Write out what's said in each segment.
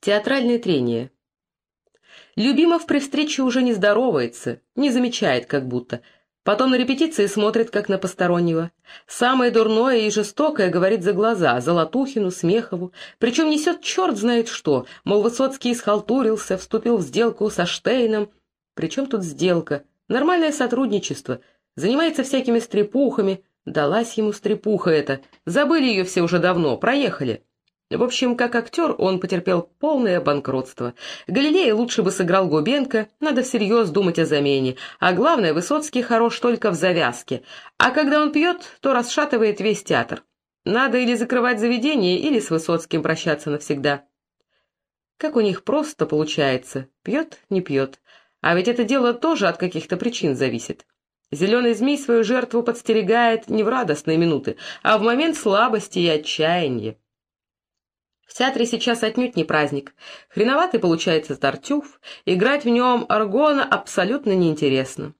Театральное трение. Любимов при встрече уже не здоровается, не замечает как будто. Потом на репетиции смотрит, как на постороннего. Самое дурное и жестокое говорит за глаза, Золотухину, Смехову. Причем несет черт знает что, мол, Высоцкий исхалтурился, вступил в сделку со Штейном. Причем тут сделка? Нормальное сотрудничество. Занимается всякими стрепухами. Далась ему стрепуха эта. Забыли ее все уже давно, проехали. В общем, как актер он потерпел полное банкротство. Галилея лучше бы сыграл Губенко, надо всерьез думать о замене. А главное, Высоцкий хорош только в завязке. А когда он пьет, то расшатывает весь театр. Надо или закрывать заведение, или с Высоцким прощаться навсегда. Как у них просто получается. Пьет, не пьет. А ведь это дело тоже от каких-то причин зависит. Зеленый змей свою жертву подстерегает не в радостные минуты, а в момент слабости и отчаяния. В театре сейчас отнюдь не праздник. Хреноватый получается Тартюф, играть в нем Аргона абсолютно неинтересно.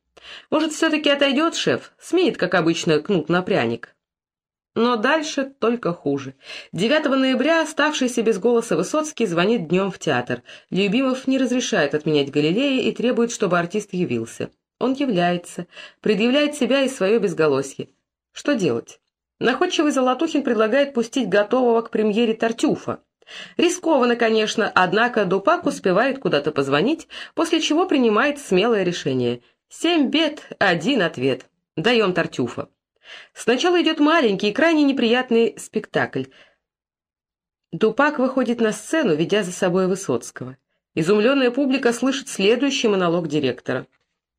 Может, все-таки отойдет шеф, сменит, как обычно, кнут на пряник. Но дальше только хуже. 9 ноября оставшийся без голоса Высоцкий звонит днем в театр. Любимов не разрешает отменять Галилея и требует, чтобы артист явился. Он является, предъявляет себя и свое безголосье. Что делать? Находчивый Золотухин предлагает пустить готового к премьере Тартюфа. Рискованно, конечно, однако Дупак успевает куда-то позвонить, после чего принимает смелое решение. Семь бед, один ответ. Даем Тартюфа. Сначала идет маленький и крайне неприятный спектакль. Дупак выходит на сцену, ведя за собой Высоцкого. Изумленная публика слышит следующий монолог директора.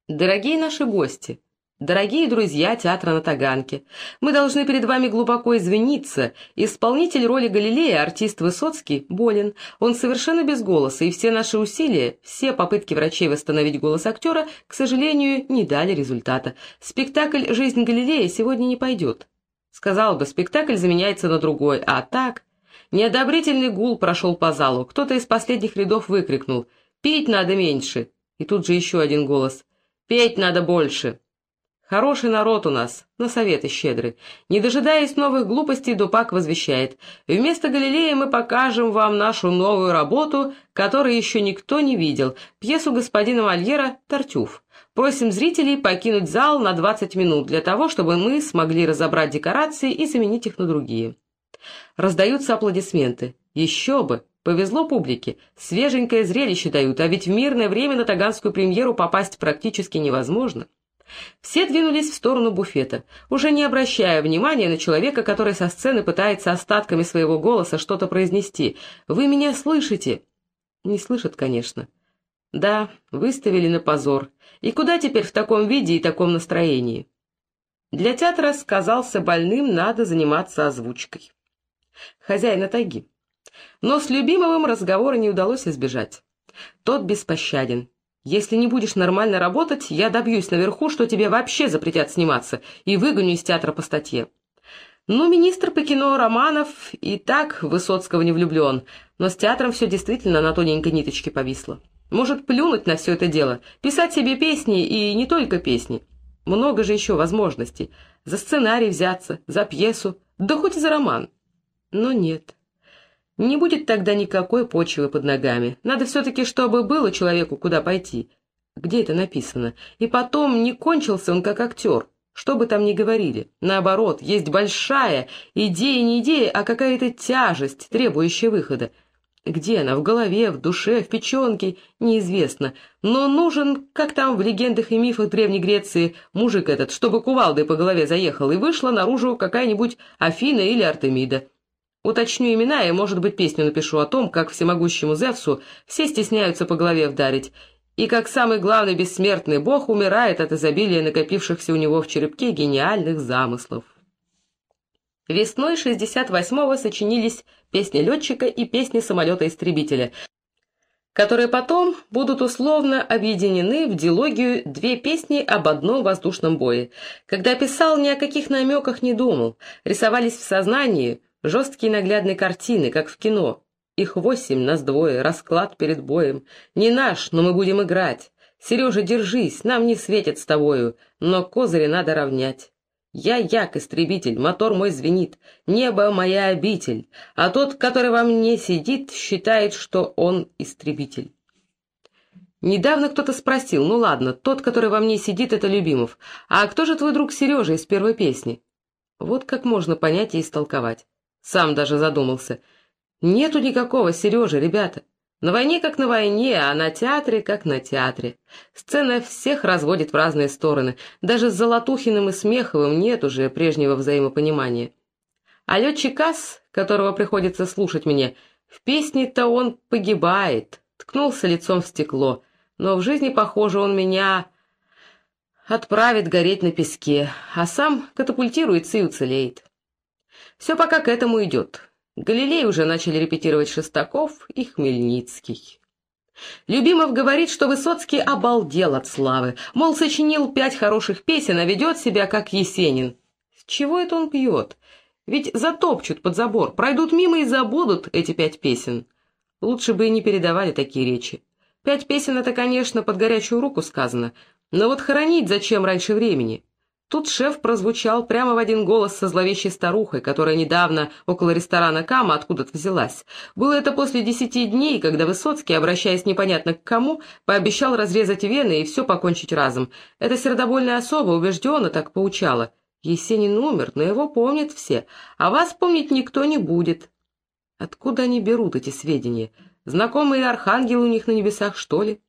«Дорогие наши гости, Дорогие друзья театра на Таганке, мы должны перед вами глубоко извиниться. Исполнитель роли Галилея, артист Высоцкий, болен. Он совершенно без голоса, и все наши усилия, все попытки врачей восстановить голос актера, к сожалению, не дали результата. Спектакль «Жизнь Галилея» сегодня не пойдет. Сказал бы, спектакль заменяется на другой, а так... Неодобрительный гул прошел по залу. Кто-то из последних рядов выкрикнул «Пить надо меньше!» И тут же еще один голос «Петь надо больше!» Хороший народ у нас, на советы щедры. Не дожидаясь новых глупостей, Дупак возвещает. Вместо Галилея мы покажем вам нашу новую работу, которую еще никто не видел, пьесу господина Мольера «Тартюф». Просим зрителей покинуть зал на 20 минут для того, чтобы мы смогли разобрать декорации и заменить их на другие. Раздаются аплодисменты. Еще бы! Повезло публике. Свеженькое зрелище дают, а ведь в мирное время на таганскую премьеру попасть практически невозможно. Все двинулись в сторону буфета, уже не обращая внимания на человека, который со сцены пытается остатками своего голоса что-то произнести. «Вы меня слышите?» Не слышат, конечно. Да, выставили на позор. И куда теперь в таком виде и таком настроении? Для театра сказался больным, надо заниматься озвучкой. Хозяина тайги. Но с Любимовым разговора не удалось избежать. Тот беспощаден. Если не будешь нормально работать, я добьюсь наверху, что тебе вообще запретят сниматься, и выгоню из театра по статье. Ну, министр по кино Романов и так Высоцкого не влюблен, но с театром все действительно на тоненькой ниточке повисло. Может, плюнуть на все это дело, писать себе песни и не только песни. Много же еще возможностей. За сценарий взяться, за пьесу, да хоть и за роман. Но нет. Не будет тогда никакой почвы под ногами. Надо все-таки, чтобы было человеку куда пойти. Где это написано? И потом, не кончился он как актер. Что бы там ни говорили. Наоборот, есть большая идея не идея, а какая-то тяжесть, требующая выхода. Где она? В голове, в душе, в печенке? Неизвестно. Но нужен, как там в легендах и мифах Древней Греции, мужик этот, чтобы кувалдой по голове заехал, и вышла наружу какая-нибудь Афина или Артемида. Уточню имена и, может быть, песню напишу о том, как всемогущему Зевсу все стесняются по голове вдарить, и как самый главный бессмертный бог умирает от изобилия накопившихся у него в черепке гениальных замыслов. Весной 68-го сочинились песни летчика и песни самолета-истребителя, которые потом будут условно объединены в дилогию «Две песни об одном воздушном бое». Когда писал, ни о каких намеках не думал, рисовались в сознании – Жесткие наглядные картины, как в кино. Их восемь, нас двое, расклад перед боем. Не наш, но мы будем играть. Сережа, держись, нам не светит с тобою, но козыри надо равнять. Я як истребитель, мотор мой звенит, небо моя обитель, а тот, который во мне сидит, считает, что он истребитель. Недавно кто-то спросил, ну ладно, тот, который во мне сидит, это Любимов, а кто же твой друг Сережа из первой песни? Вот как можно понять и истолковать. Сам даже задумался. Нету никакого Сережи, ребята. На войне как на войне, а на театре как на театре. Сцена всех разводит в разные стороны. Даже с Золотухиным и Смеховым нет уже прежнего взаимопонимания. А летчик Ас, которого приходится слушать мне, в песне-то он погибает, ткнулся лицом в стекло. Но в жизни, похоже, он меня отправит гореть на песке, а сам катапультируется и уцелеет. Все пока к этому идет. Галилей уже начали репетировать Шестаков и Хмельницкий. Любимов говорит, что Высоцкий обалдел от славы, мол, сочинил пять хороших песен, а ведет себя как Есенин. С чего это он пьет? Ведь затопчут под забор, пройдут мимо и забудут эти пять песен. Лучше бы и не передавали такие речи. Пять песен — это, конечно, под горячую руку сказано, но вот хоронить зачем раньше времени? Тут шеф прозвучал прямо в один голос со зловещей старухой, которая недавно около ресторана Кама откуда-то взялась. Было это после десяти дней, когда Высоцкий, обращаясь непонятно к кому, пообещал разрезать вены и все покончить разом. Эта сердобольная особа убежденно так поучала. Есенин умер, но его помнят все, а вас помнить никто не будет. Откуда они берут эти сведения? Знакомые архангелы у них на небесах, что ли?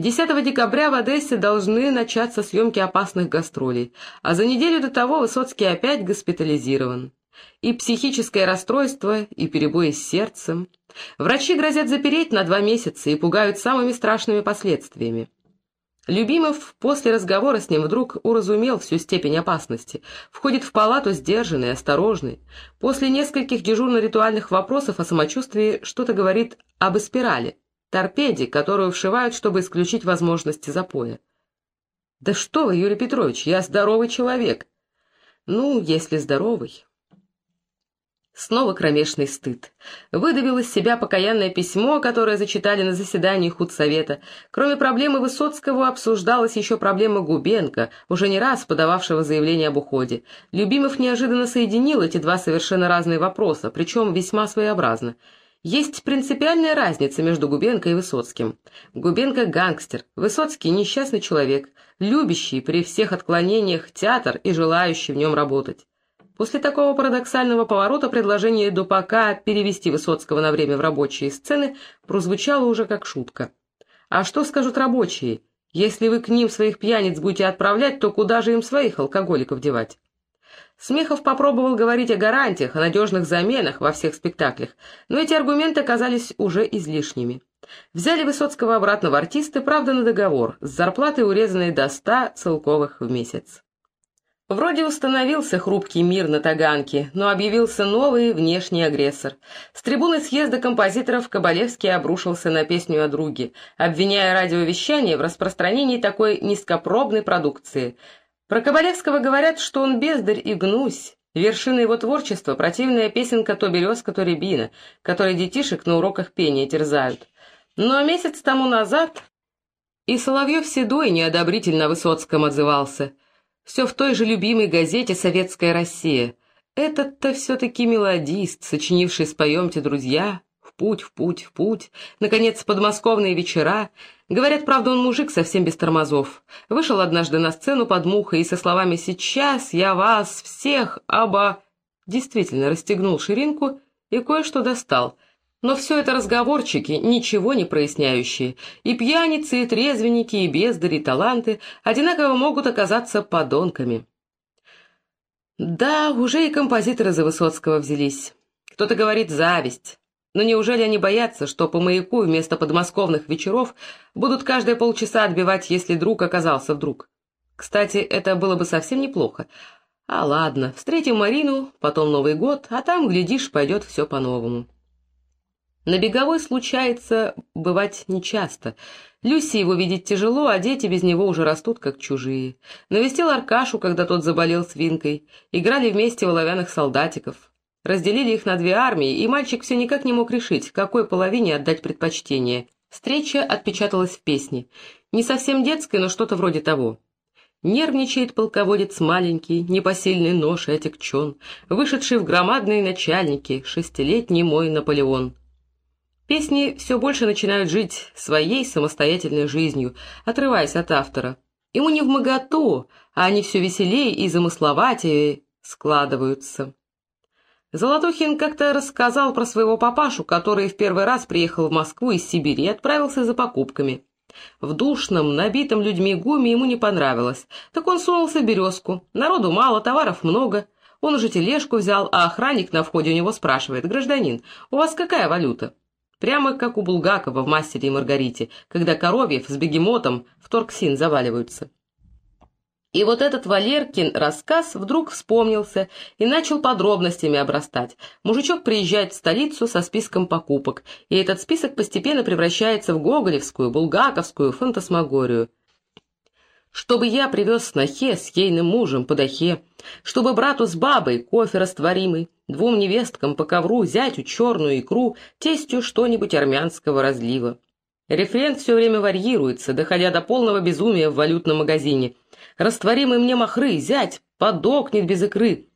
10 декабря в Одессе должны начаться съемки опасных гастролей, а за неделю до того Высоцкий опять госпитализирован. И психическое расстройство, и перебои с сердцем. Врачи грозят запереть на два месяца и пугают самыми страшными последствиями. Любимов после разговора с ним вдруг уразумел всю степень опасности, входит в палату сдержанный, осторожный. После нескольких дежурно-ритуальных вопросов о самочувствии что-то говорит об эспирале, торпеде, которую вшивают, чтобы исключить возможности запоя. «Да что вы, Юрий Петрович, я здоровый человек!» «Ну, если здоровый...» Снова кромешный стыд. Выдавил из себя покаянное письмо, которое зачитали на заседании худсовета. Кроме проблемы Высоцкого обсуждалась еще проблема Губенко, уже не раз подававшего заявление об уходе. Любимов неожиданно соединил эти два совершенно разные вопроса, причем весьма своеобразно. Есть принципиальная разница между Губенко и Высоцким. Губенко – гангстер, Высоцкий – несчастный человек, любящий при всех отклонениях театр и желающий в нем работать. После такого парадоксального поворота предложение Дупака перевести Высоцкого на время в рабочие сцены прозвучало уже как шутка. А что скажут рабочие? Если вы к ним своих пьяниц будете отправлять, то куда же им своих алкоголиков девать? Смехов попробовал говорить о гарантиях, о надежных заменах во всех спектаклях, но эти аргументы оказались уже излишними. Взяли Высоцкого обратно в артисты, правда, на договор, с зарплатой, урезанной до ста целковых в месяц. Вроде установился хрупкий мир на Таганке, но объявился новый внешний агрессор. С трибуны съезда композиторов Кабалевский обрушился на песню о друге, обвиняя радиовещание в распространении такой низкопробной продукции, про Кабалевского говорят, что он бездарь и гнусь. Вершина его творчества — противная песенка «То березка, то рябина», которой детишек на уроках пения терзают. Но месяц тому назад и Соловьев Седой неодобрительно о Высоцком отзывался. Все в той же любимой газете «Советская Россия». Этот-то все-таки мелодист, сочинивший «Споемте, друзья», «В путь, в путь, в путь», наконец, «Подмосковные вечера», Говорят, правда, он мужик совсем без тормозов. Вышел однажды на сцену под мухой и со словами «Сейчас я вас всех оба...» Действительно расстегнул ширинку и кое-что достал. Но все это разговорчики, ничего не проясняющие. И пьяницы, и трезвенники, и бездари, и таланты одинаково могут оказаться подонками. Да, уже и композиторы за Высоцкого взялись. Кто-то говорит «зависть». Но неужели они боятся, что по маяку вместо подмосковных вечеров будут каждые полчаса отбивать, если друг оказался вдруг? Кстати, это было бы совсем неплохо. А ладно, встретим Марину, потом Новый год, а там, глядишь, пойдет все по-новому. На беговой случается бывать нечасто. Люси его видеть тяжело, а дети без него уже растут как чужие. Навестил Аркашу, когда тот заболел свинкой. Играли вместе в оловянных солдатиков. Разделили их на две армии, и мальчик все никак не мог решить, какой половине отдать предпочтение. Встреча отпечаталась в песне. Не совсем детской, но что-то вроде того. Нервничает полководец маленький, непосильный нож и отекчен, вышедший в громадные начальники, шестилетний мой Наполеон. Песни все больше начинают жить своей самостоятельной жизнью, отрываясь от автора. Ему не в моготу, а они все веселее и замысловатее складываются. Золотухин как-то рассказал про своего папашу, который в первый раз приехал в Москву из Сибири и отправился за покупками. В душном, набитом людьми гуме ему не понравилось, так он сунулся в березку. Народу мало, товаров много. Он уже тележку взял, а охранник на входе у него спрашивает, «Гражданин, у вас какая валюта?» Прямо как у Булгакова в «Мастере и Маргарите», когда Коровьев с бегемотом в торксин заваливаются. И вот этот Валеркин рассказ вдруг вспомнился и начал подробностями обрастать. Мужичок приезжает в столицу со списком покупок, и этот список постепенно превращается в гоголевскую, булгаковскую фантасмагорию. Чтобы я привез снохе с ейным мужем по дахе, чтобы брату с бабой кофе растворимый, двум невесткам по ковру, зятю черную икру, тестью что-нибудь армянского разлива. Рефрен все время варьируется, доходя до полного безумия в валютном магазине — Растворимый мне махры, зять, подохнет без икры.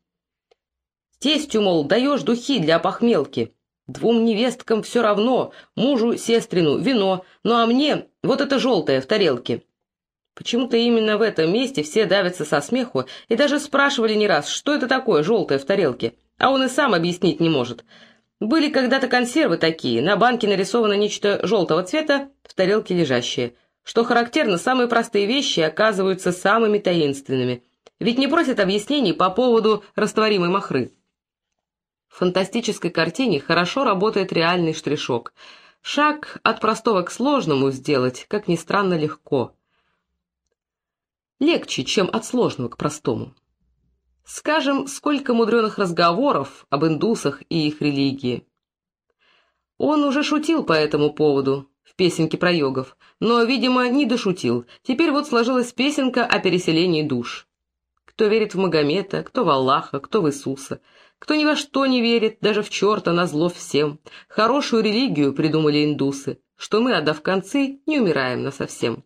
Тестью, мол, даешь духи для похмелки. Двум невесткам все равно, мужу, сестрину, вино, ну а мне вот это желтое в тарелке. Почему-то именно в этом месте все давятся со смеху и даже спрашивали не раз, что это такое желтое в тарелке, а он и сам объяснить не может. Были когда-то консервы такие, на банке нарисовано нечто желтого цвета, в тарелке лежащее. Что характерно, самые простые вещи оказываются самыми таинственными. Ведь не просят объяснений по поводу растворимой махры. В фантастической картине хорошо работает реальный штришок. Шаг от простого к сложному сделать, как ни странно, легко. Легче, чем от сложного к простому. Скажем, сколько мудреных разговоров об индусах и их религии. Он уже шутил по этому поводу, в песенке про йогов, но, видимо, не дошутил. Теперь вот сложилась песенка о переселении душ. Кто верит в Магомета, кто в Аллаха, кто в Иисуса. Кто ни во что не верит, даже в черта, на зло всем. Хорошую религию придумали индусы, что мы, отдав концы, не умираем насовсем.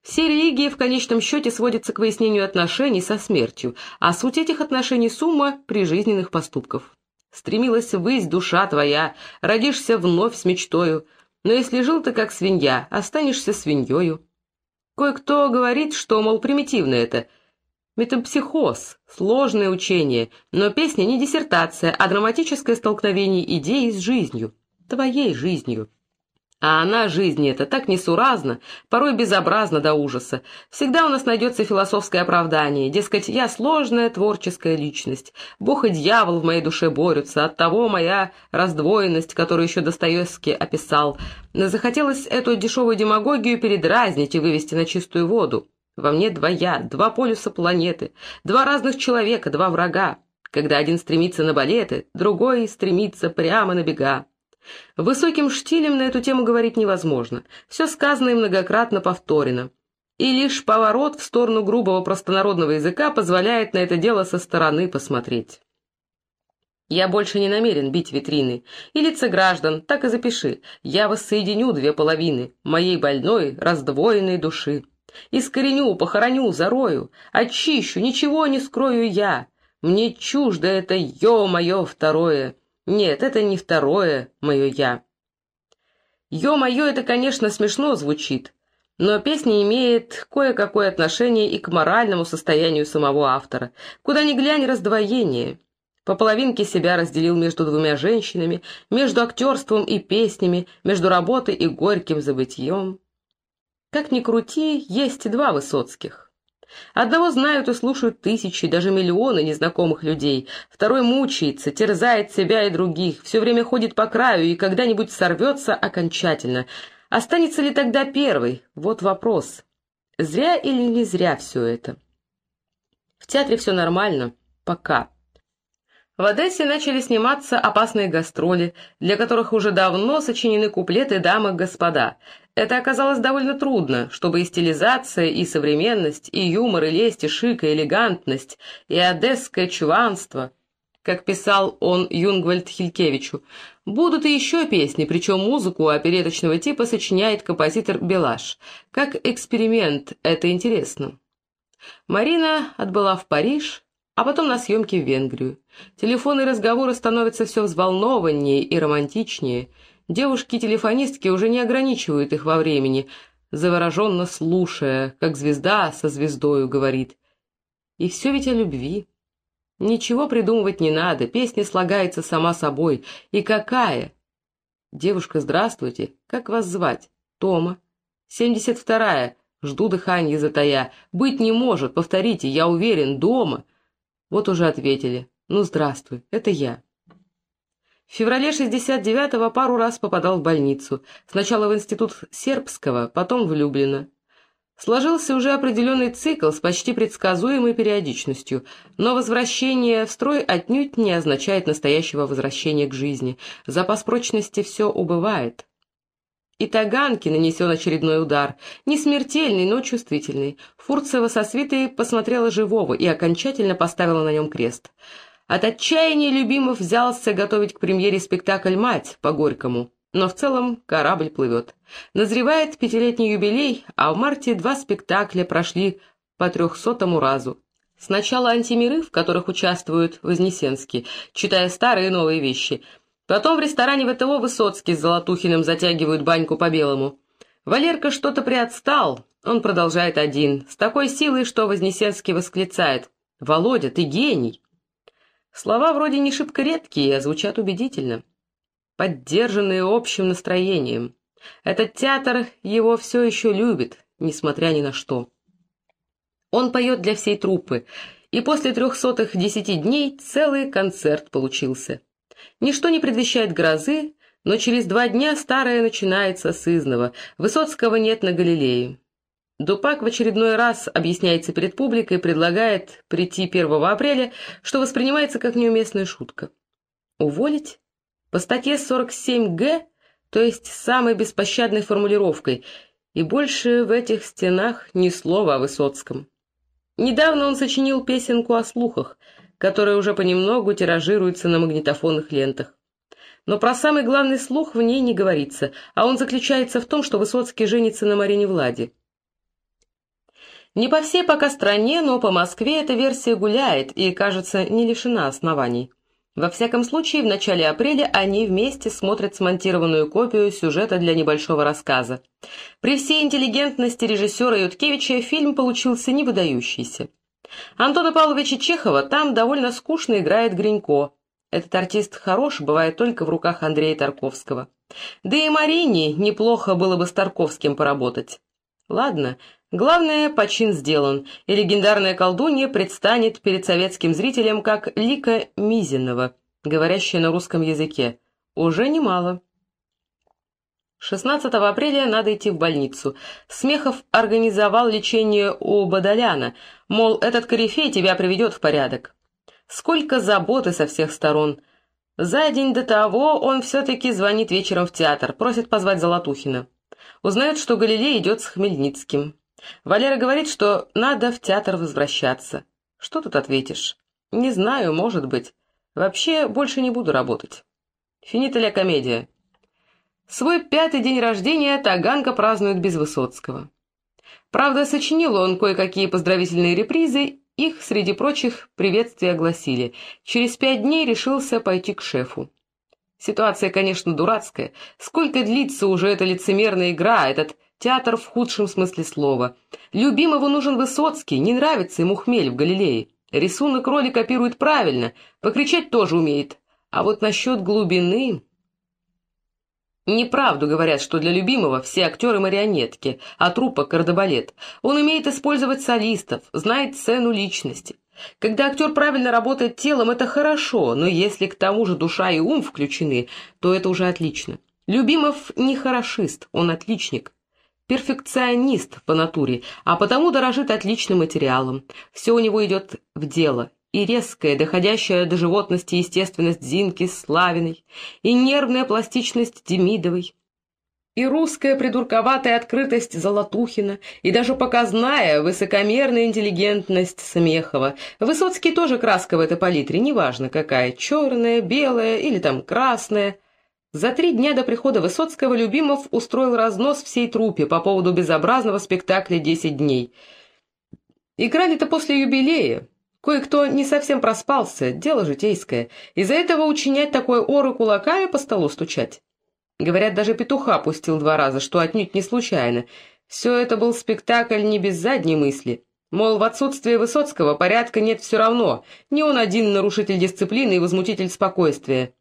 Все религии в конечном счете сводятся к выяснению отношений со смертью, а суть этих отношений — сумма прижизненных поступков. Стремилась ввысь душа твоя, родишься вновь с мечтою, но если жил ты как свинья, останешься свиньёю. Кое-кто говорит, что, мол, примитивно это. Метампсихоз, сложное учение, но песня не диссертация, а драматическое столкновение идеи с жизнью, твоей жизнью. А она, жизнь эта, так несуразна, порой безобразна до ужаса. Всегда у нас найдется философское оправдание, дескать, я сложная творческая личность. Бог и дьявол в моей душе борются, оттого моя раздвоенность, которую еще Достоевский описал. Захотелось эту дешевую демагогию передразнить и вывести на чистую воду. Во мне два я, два полюса планеты, два разных человека, два врага. Когда один стремится на балеты, другой стремится прямо на бега. Высоким штилем на эту тему говорить невозможно. Все сказано и многократно повторено. И лишь поворот в сторону грубого простонародного языка позволяет на это дело со стороны посмотреть. Я больше не намерен бить витрины. И лица граждан, так и запиши. Я воссоединю две половины моей больной, раздвоенной души. Искореню, похороню, зарою, очищу, ничего не скрою я. Мне чуждо это ё-моё второе, нет, это не второе мое «я». «Ё-моё» — это, конечно, смешно звучит, но песня имеет кое-какое отношение и к моральному состоянию самого автора. Куда ни глянь, раздвоение. По половинке себя разделил между двумя женщинами, между актерством и песнями, между работой и горьким забытьем. Как ни крути, есть два Высоцких. Одного знают и слушают тысячи, даже миллионы незнакомых людей. Второй мучается, терзает себя и других, все время ходит по краю и когда-нибудь сорвется окончательно. Останется ли тогда первый? Вот вопрос. Зря или не зря все это? В театре все нормально. Пока. В Одессе начали сниматься опасные гастроли, для которых уже давно сочинены куплеты «Дамы-господа». Это оказалось довольно трудно, чтобы и стилизация, и современность, и юмор, и лесть, и шик, и элегантность, и одесское чуванство, как писал он Юнгвальд Хилькевичу, будут и еще песни, причем музыку опереточного типа сочиняет композитор Белаш. Как эксперимент это интересно. Марина отбыла в Париж, а потом на съемки в Венгрию. Телефонные разговоры становятся все взволнованнее и романтичнее. Девушки-телефонистки уже не ограничивают их во времени, завороженно слушая, как звезда со звездою говорит. И все ведь о любви. Ничего придумывать не надо, песня слагается сама собой. И какая? Девушка, здравствуйте, как вас звать? Тома. Семьдесят вторая. Жду дыхания затая. Быть не может, повторите, я уверен, дома. Вот уже ответили. Ну, здравствуй, это я. В феврале 69-го пару раз попадал в больницу. Сначала в институт сербского, потом в Люблино. Сложился уже определенный цикл с почти предсказуемой периодичностью, но возвращение в строй отнюдь не означает настоящего возвращения к жизни. Запас прочности все убывает. И Таганки нанесен очередной удар. Не смертельный, но чувствительный. Фурцева со свитой посмотрела живого и окончательно поставила на нем крест. От отчаяния Любимов взялся готовить к премьере спектакль «Мать» по Горькому. Но в целом корабль плывет. Назревает пятилетний юбилей, а в марте два спектакля прошли по трехсотому разу. Сначала антимиры, в которых участвуют Вознесенский, читая старые и новые вещи. Потом в ресторане ВТО Высоцкий с Золотухиным затягивают баньку по-белому. Валерка что-то приотстал, он продолжает один, с такой силой, что Вознесенский восклицает «Володя, ты гений!» Слова вроде не шибко редкие, а звучат убедительно поддержанные общим настроением. Этот театр его все еще любит, несмотря ни на что. Он поет для всей труппы, и после трехсотых десяти дней целый концерт получился. Ничто не предвещает грозы, но через два дня старое начинается с изного. Высоцкого нет на Галилее. Дупак в очередной раз объясняется перед публикой, предлагает прийти 1 апреля, что воспринимается как неуместная шутка. Уволить? По статье 47-г, то есть самой беспощадной формулировкой, и больше в этих стенах ни слова о Высоцком. Недавно он сочинил песенку о слухах, которая уже понемногу тиражируется на магнитофонных лентах. Но про самый главный слух в ней не говорится, а он заключается в том, что Высоцкий женится на Марине Влади. Не по всей пока стране, но по Москве эта версия гуляет и, кажется, не лишена оснований. Во всяком случае, в начале апреля они вместе смотрят смонтированную копию сюжета для небольшого рассказа. При всей интеллигентности режиссера Юткевича фильм получился невыдающийся. Антона Павловича Чехова там довольно скучно играет Гринько. Этот артист хорош, бывает только в руках Андрея Тарковского. Да и Марине неплохо было бы с Тарковским поработать. Ладно, Главное, почин сделан, и легендарная колдунья предстанет перед советским зрителем как Лика Мизинова, говорящая на русском языке. Уже немало. 16 апреля надо идти в больницу. Смехов организовал лечение у Бадаляна, мол, этот корифей тебя приведет в порядок. Сколько заботы со всех сторон. За день до того он все-таки звонит вечером в театр, просит позвать Золотухина. Узнает, что Галилей идет с Хмельницким. Валера говорит, что надо в театр возвращаться. Что тут ответишь? Не знаю, может быть. Вообще, больше не буду работать. Финита комедия. Свой пятый день рождения Таганка празднует без Высоцкого. Правда, сочинил он кое-какие поздравительные репризы, их, среди прочих, приветствия огласили. Через пять дней решился пойти к шефу. Ситуация, конечно, дурацкая. Сколько длится уже эта лицемерная игра, этот Театр в худшем смысле слова. Любимому нужен Высоцкий, не нравится ему хмель в Галилее. Рисунок роли копирует правильно, покричать тоже умеет. А вот насчет глубины... Неправду говорят, что для любимого все актеры марионетки, а трупа кардебалет. Он умеет использовать солистов, знает цену личности. Когда актер правильно работает телом, это хорошо, но если к тому же душа и ум включены, то это уже отлично. Любимов не хорошист, он отличник перфекционист по натуре, а потому дорожит отличным материалом. Все у него идет в дело. И резкая, доходящая до животности естественность Зинки Славиной, и нервная пластичность Демидовой, и русская придурковатая открытость Золотухина, и даже показная высокомерная интеллигентность Смехова. Высоцкий тоже краска в этой палитре, неважно какая, черная, белая или там красная. За три дня до прихода Высоцкого Любимов устроил разнос всей труппе по поводу безобразного спектакля «Десять дней». Играли-то после юбилея. Кое-кто не совсем проспался, дело житейское. Из-за этого учинять такое оры кулаками по столу стучать. Говорят, даже петуха пустил два раза, что отнюдь не случайно. Все это был спектакль не без задней мысли. Мол, в отсутствие Высоцкого порядка нет все равно. Не он один нарушитель дисциплины и возмутитель спокойствия.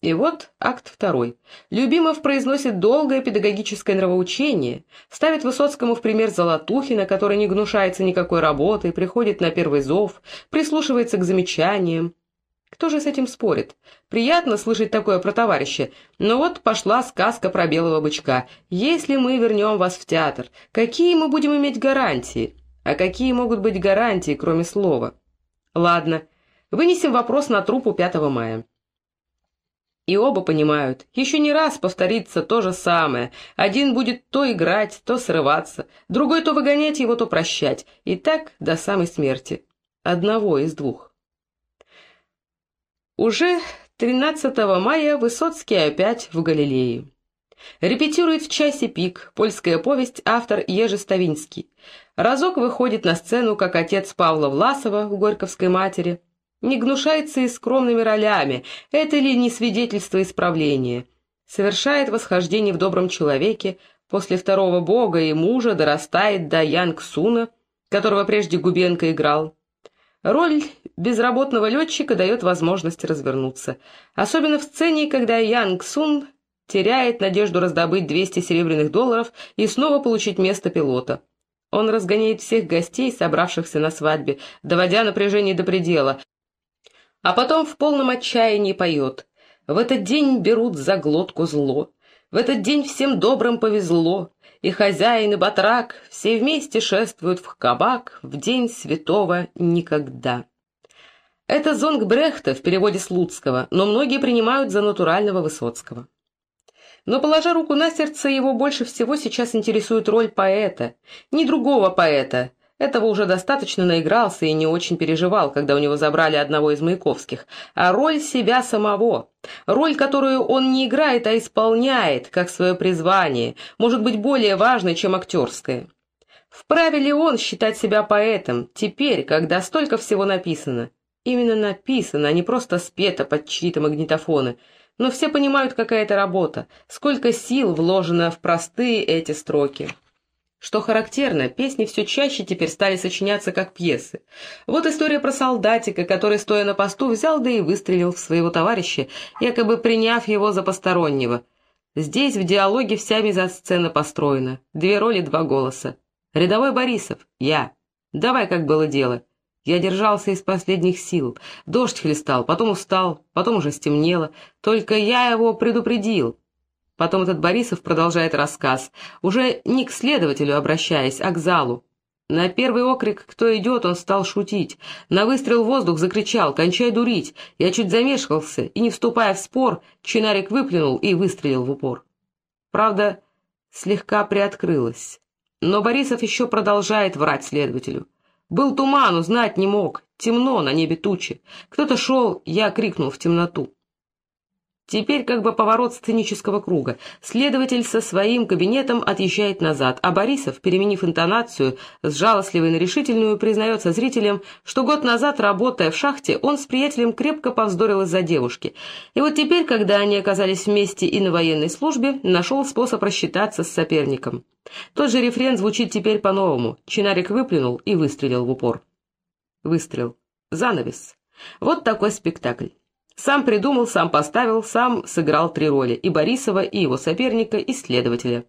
И вот акт второй. Любимов произносит долгое педагогическое нравоучение, ставит Высоцкому в пример Золотухина, который не гнушается никакой работой, приходит на первый зов, прислушивается к замечаниям. Кто же с этим спорит? Приятно слышать такое про товарища. Но вот пошла сказка про белого бычка. Если мы вернем вас в театр, какие мы будем иметь гарантии? А какие могут быть гарантии, кроме слова? Ладно, вынесем вопрос на трупу 5 мая. И оба понимают, еще не раз повторится то же самое. Один будет то играть, то срываться, другой то выгонять его, то прощать. И так до самой смерти. Одного из двух. Уже 13 мая Высоцкий опять в Галилее. Репетирует в часе пик, польская повесть, автор Ежи Ставинский. Разок выходит на сцену, как отец Павла Власова в «Горьковской матери», не гнушается и скромными ролями, это ли не свидетельство исправления? Совершает восхождение в добром человеке, после второго бога и мужа дорастает до Янг Суна, которого прежде Губенко играл. Роль безработного летчика дает возможность развернуться, особенно в сцене, когда Янг Сун теряет надежду раздобыть 200 серебряных долларов и снова получить место пилота. Он разгоняет всех гостей, собравшихся на свадьбе, доводя напряжение до предела, а потом в полном отчаянии поет. В этот день берут за глотку зло, в этот день всем добрым повезло, и хозяин, и батрак все вместе шествуют в кабак в день святого никогда. Это зонг Брехта в переводе с Луцкого, но многие принимают за натурального Высоцкого. Но, положа руку на сердце, его больше всего сейчас интересует роль поэта, не другого поэта, этого уже достаточно наигрался и не очень переживал, когда у него забрали одного из Маяковских, а роль себя самого, роль, которую он не играет, а исполняет, как свое призвание, может быть более важной, чем актерская. Вправе ли он считать себя поэтом, теперь, когда столько всего написано? Именно написано, а не просто спето под чьи-то магнитофоны. Но все понимают, какая это работа, сколько сил вложено в простые эти строки. Что характерно, песни все чаще теперь стали сочиняться как пьесы. Вот история про солдатика, который, стоя на посту, взял да и выстрелил в своего товарища, якобы приняв его за постороннего. Здесь в диалоге вся мизосцена построена. Две роли, два голоса. Рядовой Борисов. Я. Давай, как было дело. Я держался из последних сил. Дождь хлестал, потом устал, потом уже стемнело. Только я его предупредил. Потом этот Борисов продолжает рассказ, уже не к следователю обращаясь, а к залу. На первый окрик «Кто идет?» он стал шутить. На выстрел в воздух закричал «Кончай дурить!» Я чуть замешкался, и, не вступая в спор, чинарик выплюнул и выстрелил в упор. Правда, слегка приоткрылась. Но Борисов еще продолжает врать следователю. «Был туман, узнать не мог. Темно, на небе тучи. Кто-то шел, я крикнул в темноту. Теперь как бы поворот сценического круга. Следователь со своим кабинетом отъезжает назад, а Борисов, переменив интонацию, с жалостливой на решительную, признается зрителям, что год назад, работая в шахте, он с приятелем крепко повздорил из-за девушки. И вот теперь, когда они оказались вместе и на военной службе, нашел способ рассчитаться с соперником. Тот же рефрен звучит теперь по-новому. Чинарик выплюнул и выстрелил в упор. Выстрел. Занавес. Вот такой спектакль. Сам придумал, сам поставил, сам сыграл три роли – и Борисова, и его соперника, и следователя.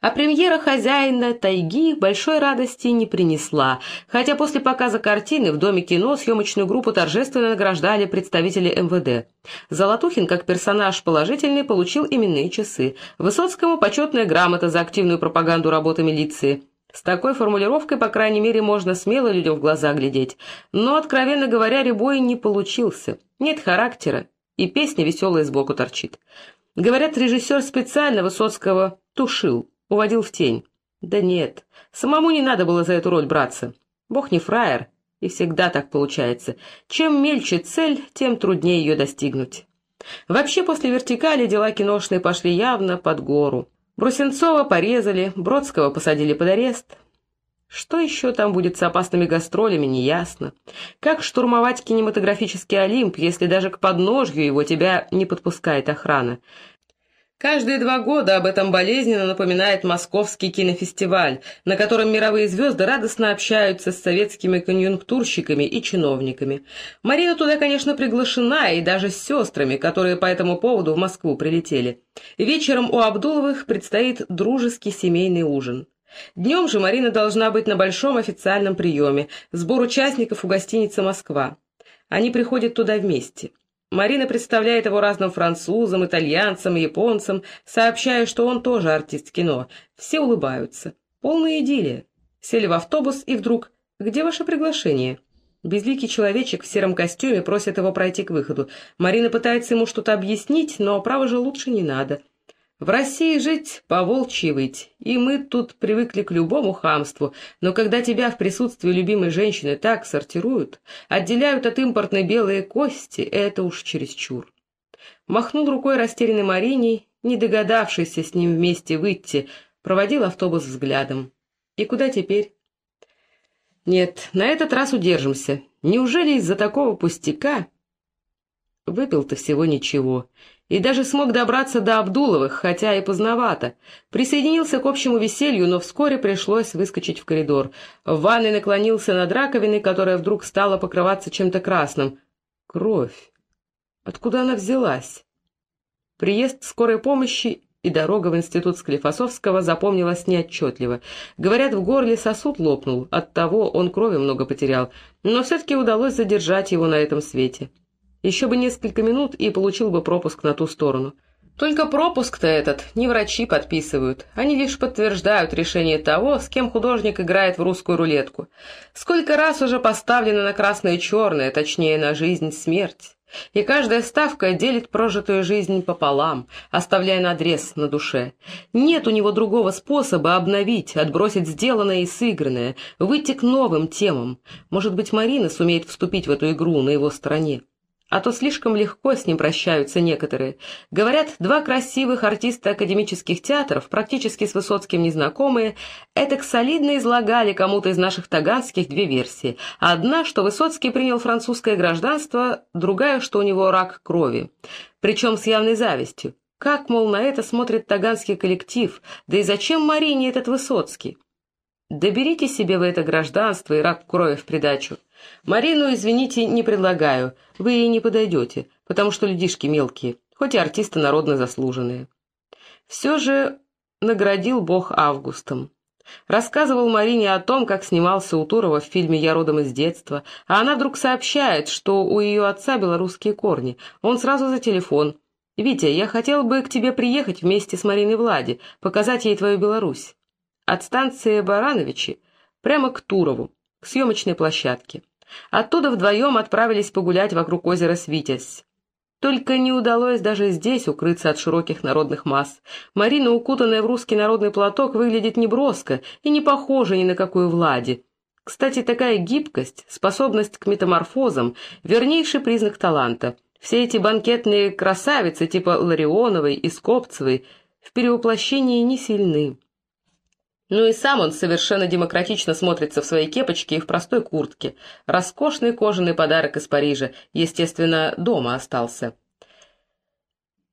А премьера хозяина тайги большой радости не принесла, хотя после показа картины в Доме кино съемочную группу торжественно награждали представители МВД. Золотухин, как персонаж положительный, получил именные часы. Высоцкому почетная грамота за активную пропаганду работы милиции. С такой формулировкой, по крайней мере, можно смело людям в глаза глядеть. Но, откровенно говоря, Рябой не получился. Нет характера, и песня веселая сбоку торчит. Говорят, режиссер специально Высоцкого тушил, уводил в тень. Да нет, самому не надо было за эту роль браться. Бог не фраер, и всегда так получается. Чем мельче цель, тем труднее ее достигнуть. Вообще, после вертикали дела киношные пошли явно под гору. Брусенцова порезали, Бродского посадили под арест. Что еще там будет с опасными гастролями, неясно. Как штурмовать кинематографический Олимп, если даже к подножью его тебя не подпускает охрана? Каждые два года об этом болезненно напоминает Московский кинофестиваль, на котором мировые звезды радостно общаются с советскими конъюнктурщиками и чиновниками. Марина туда, конечно, приглашена, и даже с сестрами, которые по этому поводу в Москву прилетели. Вечером у Абдуловых предстоит дружеский семейный ужин. Днем же Марина должна быть на большом официальном приеме, сбор участников у гостиницы «Москва». Они приходят туда вместе. Марина представляет его разным французам, итальянцам японцам, сообщая, что он тоже артист кино. Все улыбаются. Полная идиллия. Сели в автобус и вдруг «Где ваше приглашение?» Безликий человечек в сером костюме просит его пройти к выходу. Марина пытается ему что-то объяснить, но право же лучше не надо. В России жить по-волчьи выть, и мы тут привыкли к любому хамству, но когда тебя в присутствии любимой женщины так сортируют, отделяют от импортной белые кости, это уж чересчур. Махнул рукой растерянной Марине, не догадавшийся с ним вместе выйти, проводил автобус взглядом. И куда теперь? Нет, на этот раз удержимся. Неужели из-за такого пустяка? Выпил-то всего ничего и даже смог добраться до Абдуловых, хотя и поздновато. Присоединился к общему веселью, но вскоре пришлось выскочить в коридор. В ванной наклонился над раковиной, которая вдруг стала покрываться чем-то красным. Кровь. Откуда она взялась? Приезд скорой помощи и дорога в институт Склифосовского запомнилась неотчетливо. Говорят, в горле сосуд лопнул, оттого он крови много потерял, но все-таки удалось задержать его на этом свете. Еще бы несколько минут и получил бы пропуск на ту сторону. Только пропуск-то этот не врачи подписывают, они лишь подтверждают решение того, с кем художник играет в русскую рулетку. Сколько раз уже поставлено на красное и черное, точнее на жизнь-смерть. И каждая ставка делит прожитую жизнь пополам, оставляя надрез на душе. Нет у него другого способа обновить, отбросить сделанное и сыгранное, выйти к новым темам. Может быть, Марина сумеет вступить в эту игру на его стороне а то слишком легко с ним прощаются некоторые. Говорят, два красивых артиста академических театров, практически с Высоцким незнакомые, этак солидно излагали кому-то из наших таганских две версии. Одна, что Высоцкий принял французское гражданство, другая, что у него рак крови. Причем с явной завистью. Как, мол, на это смотрит таганский коллектив, да и зачем Марине этот Высоцкий? Доберите себе вы это гражданство и рак крови в придачу. Марину, извините, не предлагаю, вы ей не подойдете, потому что людишки мелкие, хоть и артисты народно заслуженные. Все же наградил бог Августом. Рассказывал Марине о том, как снимался у Турова в фильме «Я родом из детства», а она вдруг сообщает, что у ее отца белорусские корни. Он сразу за телефон. «Витя, я хотел бы к тебе приехать вместе с Мариной Влади, показать ей твою Беларусь». От станции Барановичи прямо к Турову, к съемочной площадке. Оттуда вдвоем отправились погулять вокруг озера Свитязь. Только не удалось даже здесь укрыться от широких народных масс. Марина, укутанная в русский народный платок, выглядит неброско и не похожа ни на какую Влади. Кстати, такая гибкость, способность к метаморфозам — вернейший признак таланта. Все эти банкетные красавицы типа Ларионовой и Скопцевой в перевоплощении не сильны. Ну и сам он совершенно демократично смотрится в своей кепочке и в простой куртке. Роскошный кожаный подарок из Парижа, естественно, дома остался.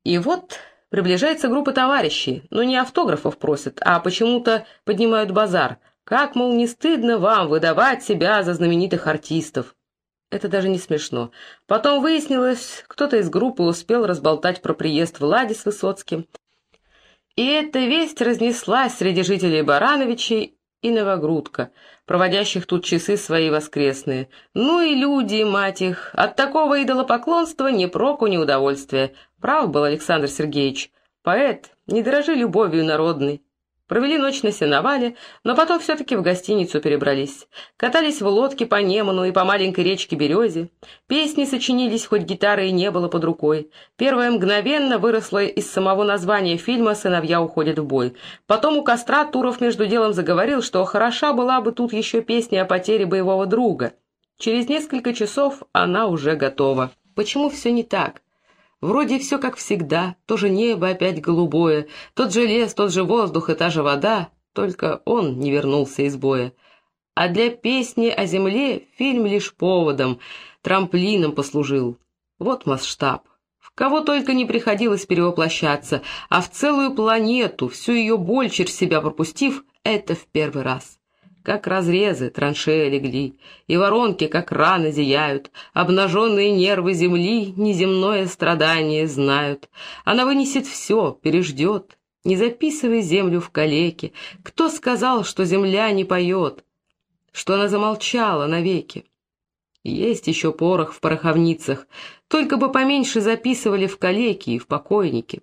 И вот приближается группа товарищей, но не автографов просят, а почему-то поднимают базар. Как, мол, не стыдно вам выдавать себя за знаменитых артистов? Это даже не смешно. Потом выяснилось, кто-то из группы успел разболтать про приезд Влади с Высоцким. И эта весть разнеслась среди жителей Барановичей и Новогрудка, проводящих тут часы свои воскресные. Ну и люди, мать их, от такого идолопоклонства ни проку, ни удовольствия. Прав был Александр Сергеевич. Поэт, не дорожи любовью народной. Провели ночь на сеновале, но потом все-таки в гостиницу перебрались. Катались в лодке по Неману и по маленькой речке Березе. Песни сочинились, хоть гитары и не было под рукой. Первая мгновенно выросла из самого названия фильма «Сыновья уходят в бой». Потом у костра Туров между делом заговорил, что хороша была бы тут еще песня о потере боевого друга. Через несколько часов она уже готова. Почему все не так? Вроде все как всегда, то же небо опять голубое, тот же лес, тот же воздух и та же вода, только он не вернулся из боя. а для песни о земле фильм лишь поводом, трамплином послужил. Вот масштаб. В кого только не приходилось перевоплощаться, а в целую планету, всю ее боль через себя пропустив, это в первый раз. Как разрезы траншеи легли, и воронки, как раны, зияют, обнаженные нервы земли неземное страдание знают. Она вынесет все, переждет, не записывай землю в калеке. Кто сказал, что земля не поет? Что она замолчала навеки? Есть еще порох в пороховницах, только бы поменьше записывали в калеки и в покойники.